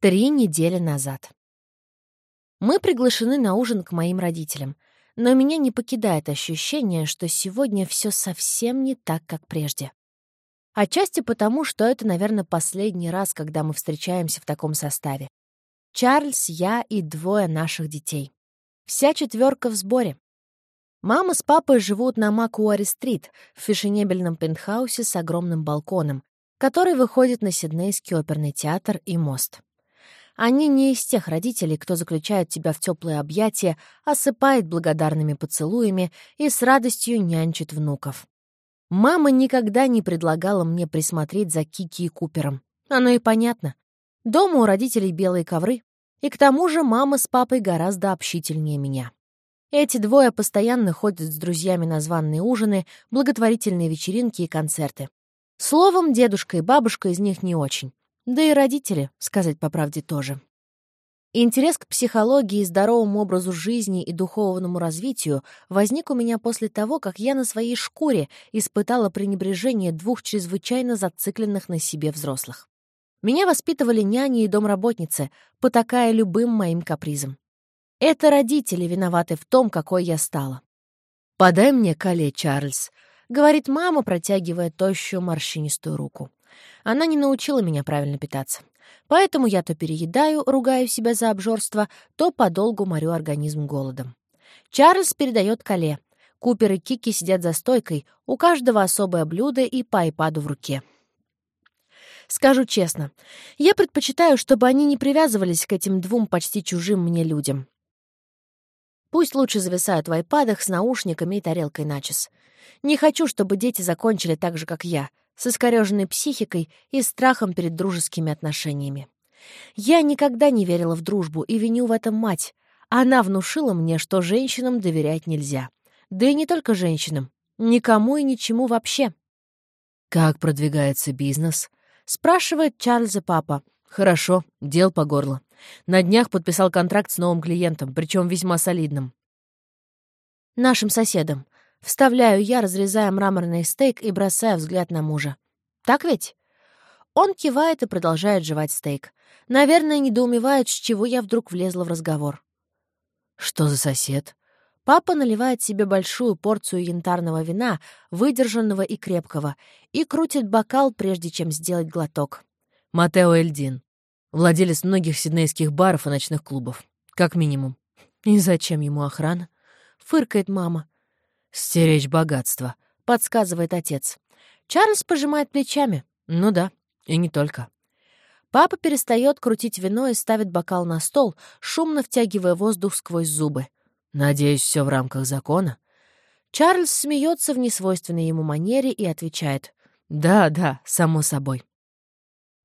Три недели назад. Мы приглашены на ужин к моим родителям, но меня не покидает ощущение, что сегодня все совсем не так, как прежде. Отчасти потому, что это, наверное, последний раз, когда мы встречаемся в таком составе. Чарльз, я и двое наших детей. Вся четверка в сборе. Мама с папой живут на Макуари-стрит, в фешенебельном пентхаусе с огромным балконом, который выходит на Сиднейский оперный театр и мост. Они не из тех родителей, кто заключает тебя в теплые объятия, осыпает благодарными поцелуями и с радостью нянчит внуков. Мама никогда не предлагала мне присмотреть за Кики и Купером. Оно и понятно. Дома у родителей белые ковры, и к тому же мама с папой гораздо общительнее меня. Эти двое постоянно ходят с друзьями на званные ужины, благотворительные вечеринки и концерты. Словом, дедушка и бабушка из них не очень. Да и родители, сказать по правде, тоже. Интерес к психологии, здоровому образу жизни и духовному развитию возник у меня после того, как я на своей шкуре испытала пренебрежение двух чрезвычайно зацикленных на себе взрослых. Меня воспитывали няни и домработницы, потакая любым моим капризом. Это родители виноваты в том, какой я стала. «Подай мне коле, Чарльз», — говорит мама, протягивая тощую морщинистую руку. Она не научила меня правильно питаться. Поэтому я то переедаю, ругаю себя за обжорство, то подолгу морю организм голодом. Чарльз передает коле. Купер и Кики сидят за стойкой, у каждого особое блюдо и по айпаду в руке. Скажу честно, я предпочитаю, чтобы они не привязывались к этим двум почти чужим мне людям. Пусть лучше зависают в айпадах с наушниками и тарелкой начес. Не хочу, чтобы дети закончили так же, как я, с искореженной психикой и страхом перед дружескими отношениями. Я никогда не верила в дружбу и виню в этом мать. Она внушила мне, что женщинам доверять нельзя. Да и не только женщинам. Никому и ничему вообще. «Как продвигается бизнес?» — спрашивает Чарльза папа. «Хорошо, дел по горло. На днях подписал контракт с новым клиентом, причем весьма солидным». «Нашим соседом. Вставляю я, разрезая мраморный стейк и бросая взгляд на мужа. «Так ведь?» Он кивает и продолжает жевать стейк. Наверное, недоумевает, с чего я вдруг влезла в разговор. «Что за сосед?» Папа наливает себе большую порцию янтарного вина, выдержанного и крепкого, и крутит бокал, прежде чем сделать глоток. Матео Эльдин. Владелец многих сиднейских баров и ночных клубов. Как минимум. И зачем ему охрана? Фыркает мама. «Стеречь богатство», — подсказывает отец. Чарльз пожимает плечами. «Ну да, и не только». Папа перестает крутить вино и ставит бокал на стол, шумно втягивая воздух сквозь зубы. «Надеюсь, все в рамках закона?» Чарльз смеется в несвойственной ему манере и отвечает. «Да, да, само собой».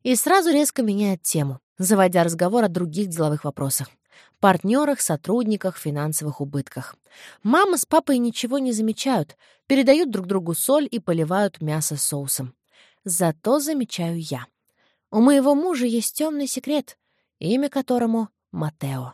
И сразу резко меняет тему, заводя разговор о других деловых вопросах партнерах, сотрудниках, финансовых убытках. Мама с папой ничего не замечают, передают друг другу соль и поливают мясо соусом. Зато замечаю я. У моего мужа есть темный секрет, имя которому Матео.